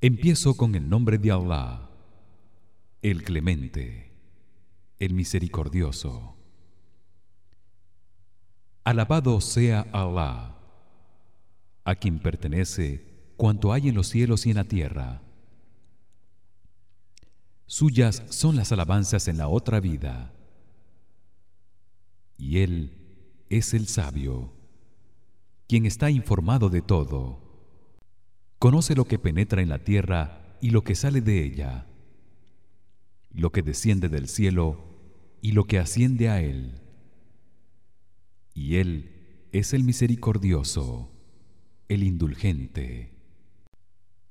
Empiezo con el nombre de Allah, el Clemente, el Misericordioso. Alabado sea Allah, a quien pertenece cuanto hay en los cielos y en la tierra. Suyas son las alabanzas en la otra vida. Y él es el sabio, quien está informado de todo. Conoce lo que penetra en la tierra y lo que sale de ella, lo que desciende del cielo y lo que asciende a él. Y él es el misericordioso el indulgente.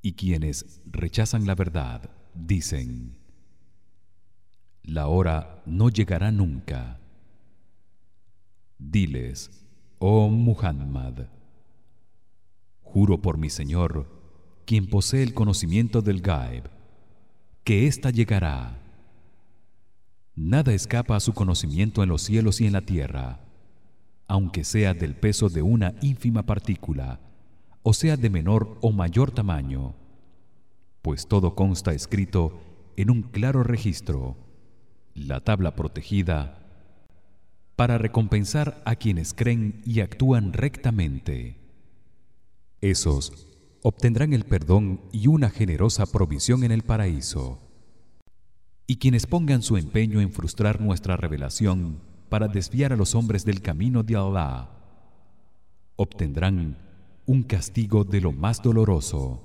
Y quienes rechazan la verdad dicen la hora no llegará nunca. Diles oh Muhammad juro por mi Señor quien posee el conocimiento del Gaib que ésta llegará. Nada escapa a su conocimiento en los cielos y en la tierra aunque sea del peso de una ínfima partícula o sea de menor o mayor tamaño pues todo consta escrito en un claro registro la tabla protegida para recompensar a quienes creen y actúan rectamente. Esos obtendrán el perdón y una generosa provisión en el paraíso. Y quienes pongan su empeño en frustrar nuestra revelación para desviar a los hombres del camino de Allah obtendrán un castigo de lo más doloroso.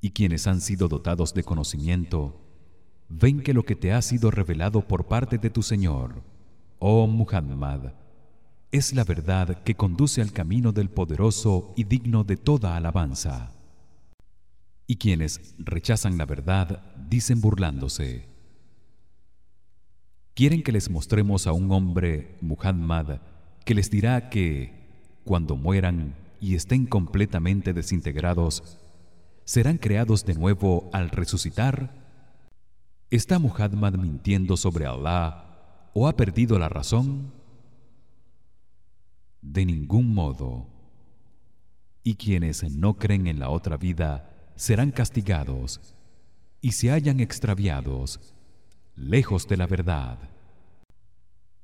Y quienes han sido dotados de conocimiento ven que lo que te ha sido revelado por parte de tu Señor oh Muhammad es la verdad que conduce al camino del poderoso y digno de toda alabanza. Y quienes rechazan la verdad dicen burlándose. Quieren que les mostremos a un hombre Muhammad que les dirá que cuando mueran y estén completamente desintegrados serán creados de nuevo al resucitar ¿Está Muhammad mintiendo sobre Allah o ha perdido la razón? De ningún modo. Y quienes no creen en la otra vida serán castigados y se hayan extraviados lejos de la verdad.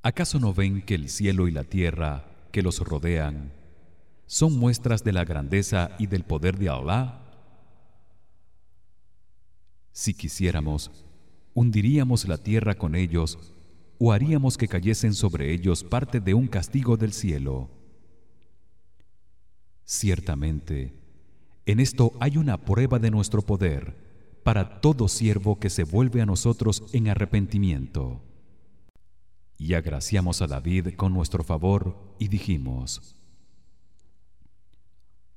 ¿Acaso no ven que el cielo y la tierra que los rodean son muestras de la grandeza y del poder de Allah? Si quisiéramos, hundiríamos la tierra con ellos o haríamos que cayesen sobre ellos parte de un castigo del cielo. Ciertamente, en esto hay una prueba de nuestro poder para todo siervo que se vuelve a nosotros en arrepentimiento. Y agraciamos a David con nuestro favor y dijimos: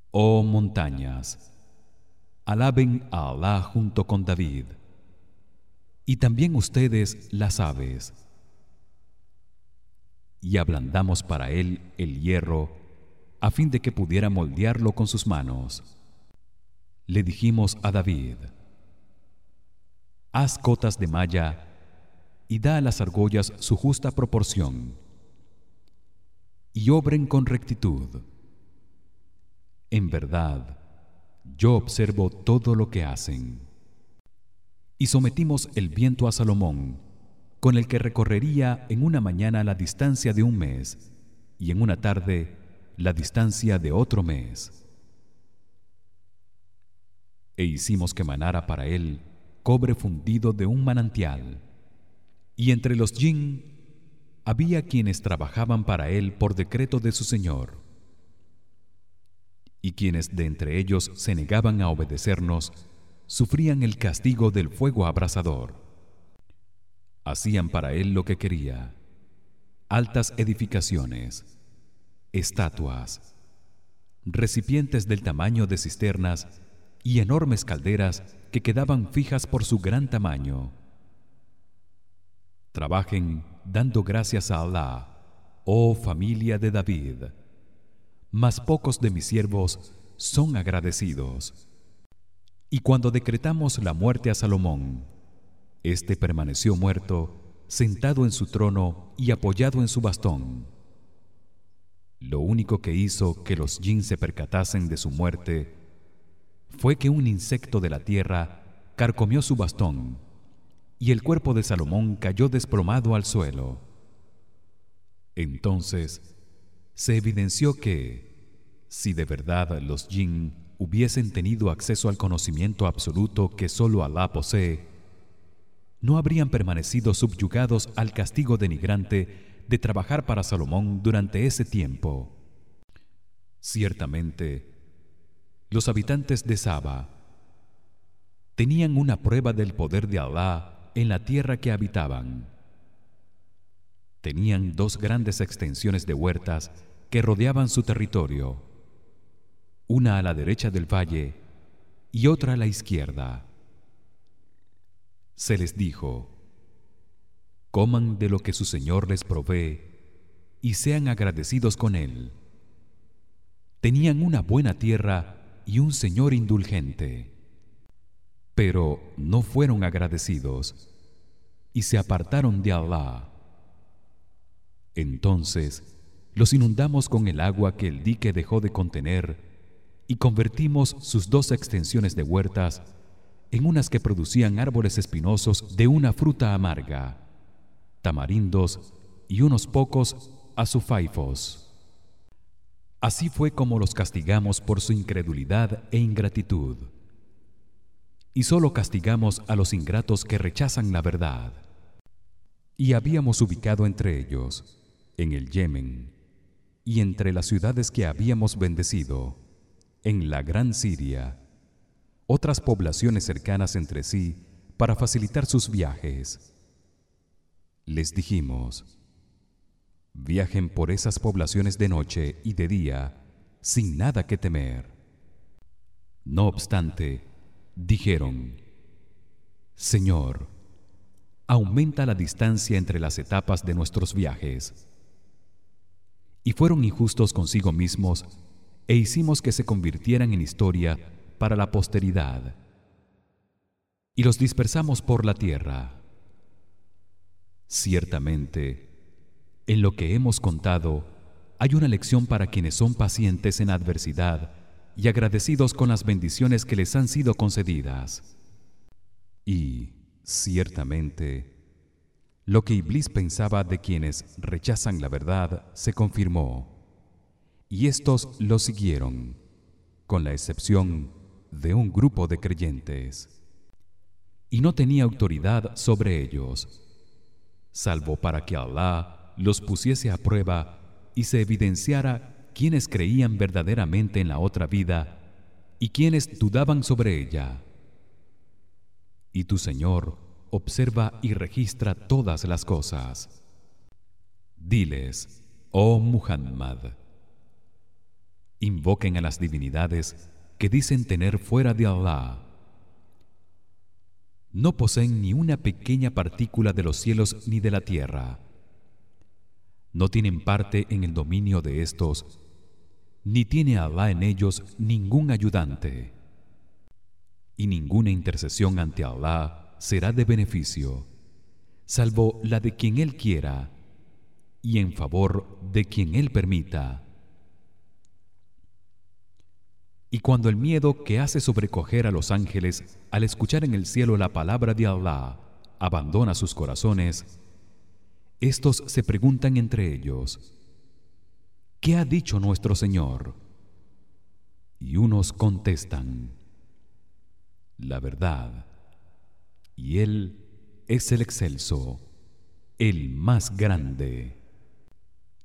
Oh montañas, alaben a Allah junto con David. Y también ustedes las aves. Y ablandamos para él el hierro a fin de que pudiera moldearlo con sus manos. Le dijimos a David: haz cotas de malla y da a las argollas su justa proporción y obren con rectitud en verdad yo observo todo lo que hacen y sometimos el viento a Salomón con el que recorrería en una mañana la distancia de un mes y en una tarde la distancia de otro mes. E hicimos que manara para él cobre fundido de un manantial. Y entre los jin había quienes trabajaban para él por decreto de su señor. Y quienes de entre ellos se negaban a obedecernos sufrían el castigo del fuego abrasador. Hacían para él lo que quería. Altas edificaciones estatuas recipientes del tamaño de cisternas y enormes calderas que quedaban fijas por su gran tamaño. Trabajen dando gracias a Allah, oh familia de David. Mas pocos de mis siervos son agradecidos. Y cuando decretamos la muerte a Salomón, éste permaneció muerto, sentado en su trono y apoyado en su bastón. Lo único que hizo que los jin se percatasen de su muerte fue que un insecto de la tierra carcomió su bastón y el cuerpo de Salomón cayó desplomado al suelo. Entonces se evidenció que si de verdad los jinn hubiesen tenido acceso al conocimiento absoluto que solo Alá posee, no habrían permanecido subyugados al castigo denigrante de trabajar para Salomón durante ese tiempo. Ciertamente, los habitantes de Saba tenían una prueba del poder de Alá en la tierra que habitaban. Tenían dos grandes extensiones de huertas que rodeaban su territorio, una a la derecha del valle y otra a la izquierda. Se les dijo: Coman de lo que su Señor les provee y sean agradecidos con él. Tenían una buena tierra y un Señor indulgente. Pero no fueron agradecidos y se apartaron de Allah. Entonces los inundamos con el agua que el dique dejó de contener y convertimos sus dos extensiones de huertas en unas que producían árboles espinosos de una fruta amarga, tamarindos y unos pocos azufaifos. Así fue como los castigamos por su incredulidad e ingratitud. Y solo castigamos a los ingratos que rechazan la verdad. Y habíamos ubicado entre ellos, en el Yemen, y entre las ciudades que habíamos bendecido, en la Gran Siria, otras poblaciones cercanas entre sí para facilitar sus viajes. Les dijimos: viajen por esas poblaciones de noche y de día sin nada que temer. No obstante, dijeron: Señor, aumenta la distancia entre las etapas de nuestros viajes. Y fueron injustos consigo mismos e hicimos que se convirtieran en historia para la posteridad. Y los dispersamos por la tierra. Ciertamente, en lo que hemos contado hay una lección para quienes son pacientes en adversidad y agradecidos con las bendiciones que les han sido concedidas. Y ciertamente lo que Iblis pensaba de quienes rechazan la verdad se confirmó. Y estos lo siguieron con la excepción de un grupo de creyentes. Y no tenía autoridad sobre ellos salvo para que Allah los pusiese a prueba y se evidenciara quienes creían verdaderamente en la otra vida y quienes dudaban sobre ella. Y tu Señor observa y registra todas las cosas. Diles, oh Muhammad, invoquen a las divinidades que dicen tener fuera de Allah. No poseen ni una pequeña partícula de los cielos ni de la tierra. No tienen parte en el dominio de estos ni tiene Allah en ellos ningún ayudante. Y ninguna intercesión ante Allah será de beneficio salvo la de quien él quiera y en favor de quien él permita y cuando el miedo que hace sobrecoger a los ángeles al escuchar en el cielo la palabra de Allah abandona sus corazones estos se preguntan entre ellos: ¿Qué ha dicho nuestro Señor? Y unos contestan: La verdad. Y él es el excelso, el más grande.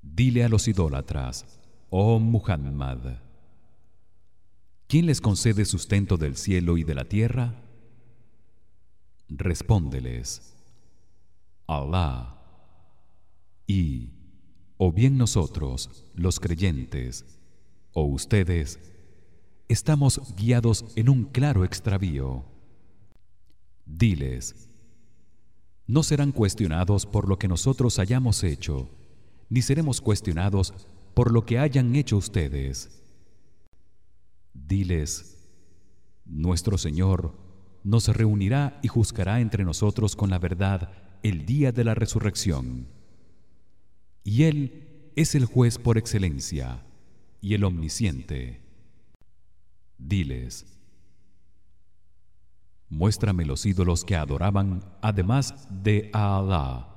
Dile a los idólatras: Oh Muhammad, ¿quién les concede sustento del cielo y de la tierra? Respóndeles: Allah y o bien nosotros los creyentes o ustedes estamos guiados en un claro extravío diles no serán cuestionados por lo que nosotros hayamos hecho ni seremos cuestionados por lo que hayan hecho ustedes diles nuestro Señor nos reunirá y juzgará entre nosotros con la verdad el día de la resurrección. Y él es el juez por excelencia y el omnisciente. Diles muéstrame los ídolos que adoraban además de a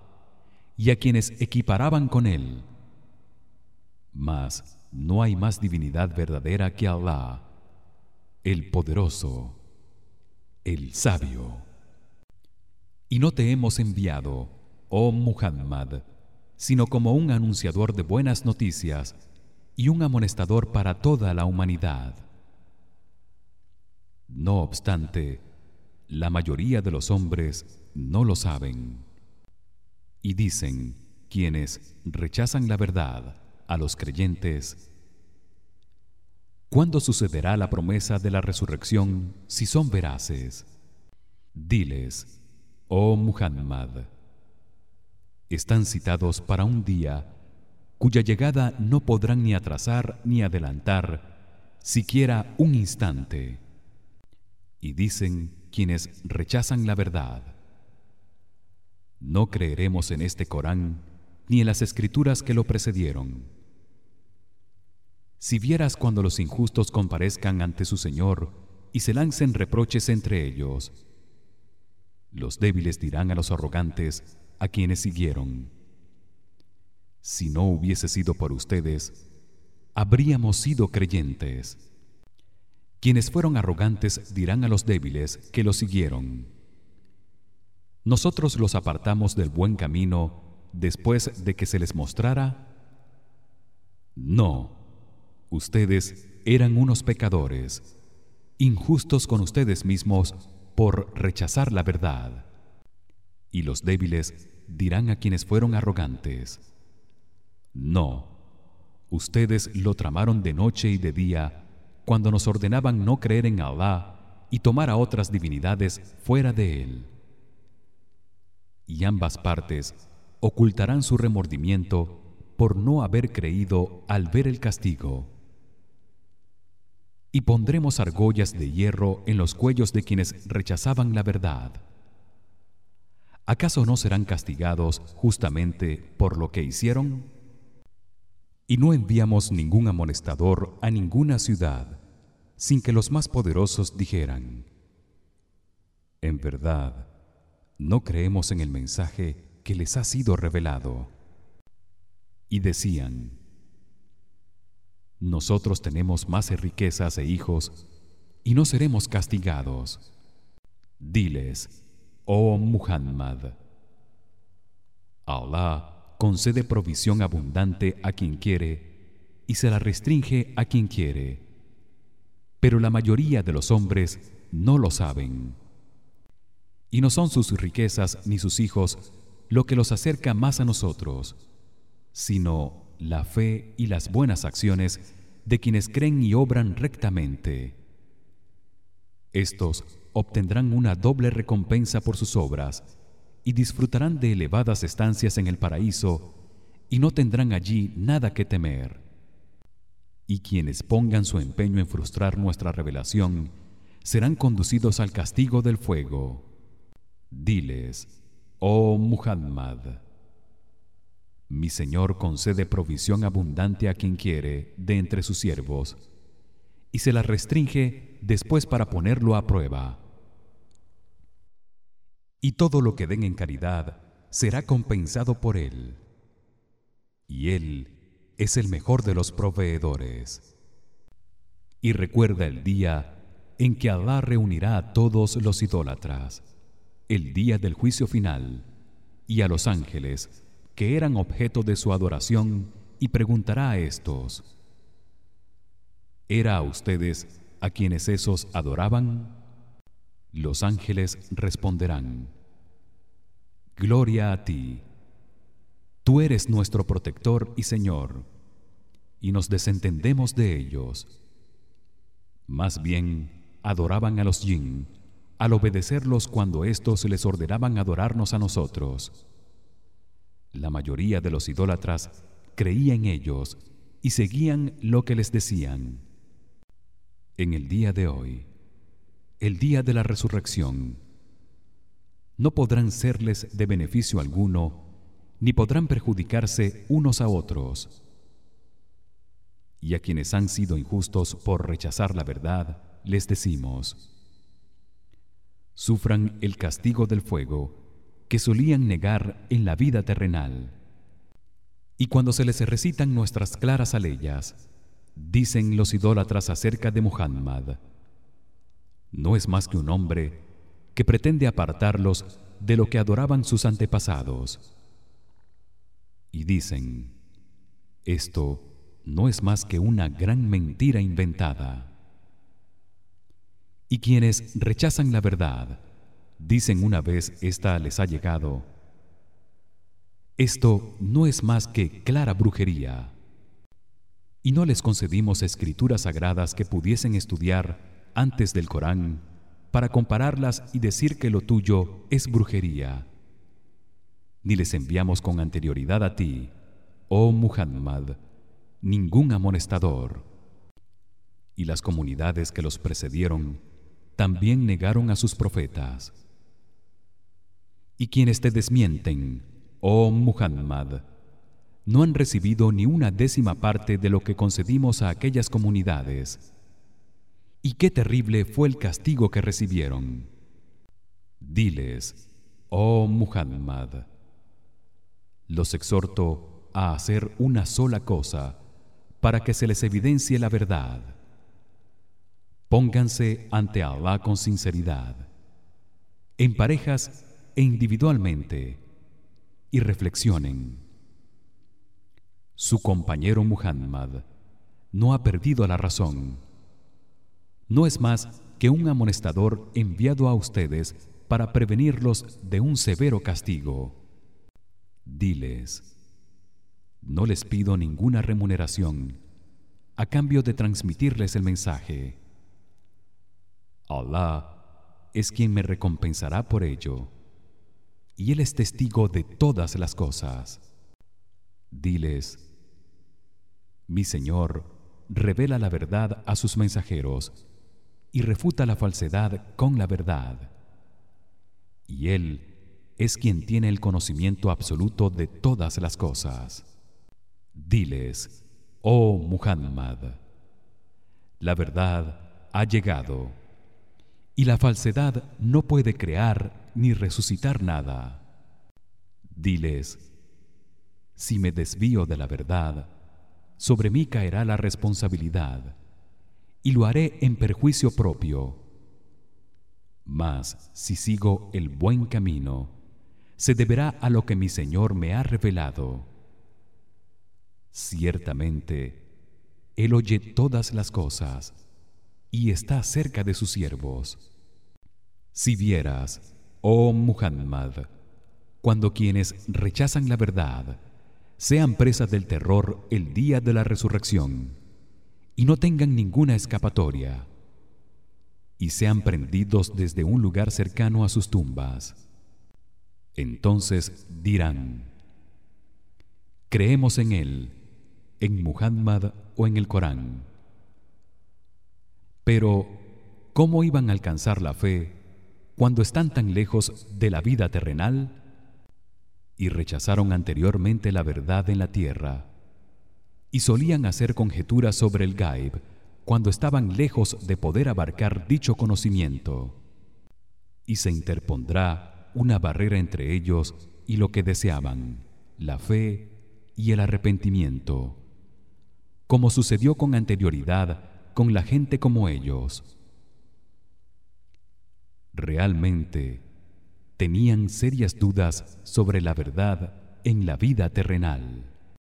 y a quienes equiparaban con él. Mas no hay más divinidad verdadera que Allah el poderoso el sabio. Y no te hemos enviado oh Muhammad sino como un anunciador de buenas noticias y un amonestador para toda la humanidad. No obstante la mayoría de los hombres no lo saben. Y dicen quienes rechazan la verdad a los creyentes ¿Cuándo sucederá la promesa de la resurrección si son veraces? Diles, oh Muhammad, están citados para un día cuya llegada no podrán ni atrasar ni adelantar siquiera un instante. Y dicen quienes rechazan la verdad: No creeremos en este Corán ni en las escrituras que lo precedieron. Si vieras cuando los injustos comparezcan ante su Señor y se lancen reproches entre ellos, los débiles dirán a los arrogantes a quienes siguieron: Si no hubiese sido por ustedes, habríamos sido creyentes. Quienes fueron arrogantes dirán a los débiles que los siguieron: Nosotros los apartamos del buen camino después de que se les mostrara No ustedes eran unos pecadores injustos con ustedes mismos por rechazar la verdad. Y los débiles dirán a quienes fueron arrogantes no ustedes lo tramaron de noche y de día cuando nos ordenaban no creer en Allah y tomar a otras divinidades fuera de él. Y ambas partes ocultarán su remordimiento por no haber creído al ver el castigo y pondremos argollas de hierro en los cuellos de quienes rechazaban la verdad. ¿Acaso no serán castigados justamente por lo que hicieron? Y no enviamos ningún amonestador a ninguna ciudad sin que los más poderosos dijeran: En verdad, no creemos en el mensaje que les ha sido revelado. Y decían: nosotros tenemos más riquezas e hijos y no seremos castigados. Diles oh Muhammad Allah concede provisión abundante a quien quiere y se la restringe a quien quiere. Pero la mayoría de los hombres no lo saben. Y no son sus riquezas ni sus hijos lo que los acerca más a nosotros sino la fe y las buenas acciones de quienes creen y obran rectamente. Estos obtendrán una doble recompensa por sus obras y disfrutarán de elevadas estancias en el paraíso y no tendrán allí nada que temer. Y quienes pongan su empeño en frustrar nuestra revelación serán conducidos al castigo del fuego. Diles: Oh Muhammad, mi Señor concede provisión abundante a quien quiere de entre sus siervos y se la restringe después para ponerlo a prueba. Y todo lo que den en caridad será compensado por él. Y él es el mejor de los proveedores. Y recuerda el día en que Alá reunirá a todos los idólatras, el día del juicio final, y a los ángeles que eran objeto de su adoración y preguntará a estos ¿Era a ustedes a quienes esos adoraban? Los ángeles responderán Gloria a ti. Tú eres nuestro protector y Señor y nos desentendemos de ellos. Más bien adoraban a los yin al obedecerlos cuando éstos les ordenaban adorarnos a nosotros la mayoría de los idólatras creía en ellos y seguían lo que les decían. En el día de hoy, el día de la resurrección, no podrán serles de beneficio alguno ni podrán perjudicarse unos a otros. Y a quienes han sido injustos por rechazar la verdad, les decimos: sufran el castigo del fuego que solían negar en la vida terrenal. Y cuando se les recitan nuestras claras aleyas, dicen los idólatras acerca de Muhammad: No es más que un hombre que pretende apartarlos de lo que adoraban sus antepasados. Y dicen: Esto no es más que una gran mentira inventada. Y quienes rechazan la verdad dicen una vez esta les ha llegado esto no es más que clara brujería. Y no les concedimos escrituras sagradas que pudiesen estudiar antes del Corán para compararlas y decir que lo tuyo es brujería. Ni les enviamos con anterioridad a ti oh Muhammad ningún amonestador. Y las comunidades que los precedieron también negaron a sus profetas y quienes te desmienten oh Muhammad. No han recibido ni una décima parte de lo que concedimos a aquellas comunidades. Y qué terrible fue el castigo que recibieron. Diles oh Muhammad. Los exhorto a hacer una sola cosa para que se les evidencie la verdad. Pónganse ante Allah con sinceridad. En parejas e individualmente y reflexionen. Su compañero Muhammad no ha perdido la razón. No es más que un amonestador enviado a ustedes para prevenirlos de un severo castigo. Diles no les pido ninguna remuneración a cambio de transmitirles el mensaje. Allah es quien me recompensará por ello y él es testigo de todas las cosas. Diles: Mi Señor revela la verdad a sus mensajeros y refuta la falsedad con la verdad. Y él es quien tiene el conocimiento absoluto de todas las cosas. Diles: Oh Muhammad, la verdad ha llegado y la falsedad no puede crear ni resucitar nada. Diles: Si me desvío de la verdad, sobre mí caerá la responsabilidad y lo haré en perjuicio propio. Mas si sigo el buen camino, se deberá a lo que mi Señor me ha revelado. Ciertamente, él oye todas las cosas y está cerca de sus siervos. Si vieras oh Muhammad cuando quienes rechazan la verdad sean presas del terror el día de la resurrección y no tengan ninguna escapatoria y sean prendidos desde un lugar cercano a sus tumbas entonces dirán creemos en él en Muhammad o en el Corán pero cómo iban a alcanzar la fe cuando están tan lejos de la vida terrenal y rechazaron anteriormente la verdad en la tierra y solían hacer conjeturas sobre el gaib cuando estaban lejos de poder abarcar dicho conocimiento. Y se interpondrá una barrera entre ellos y lo que deseaban la fe y el arrepentimiento como sucedió con anterioridad con la gente como ellos realmente tenían serias dudas sobre la verdad en la vida terrenal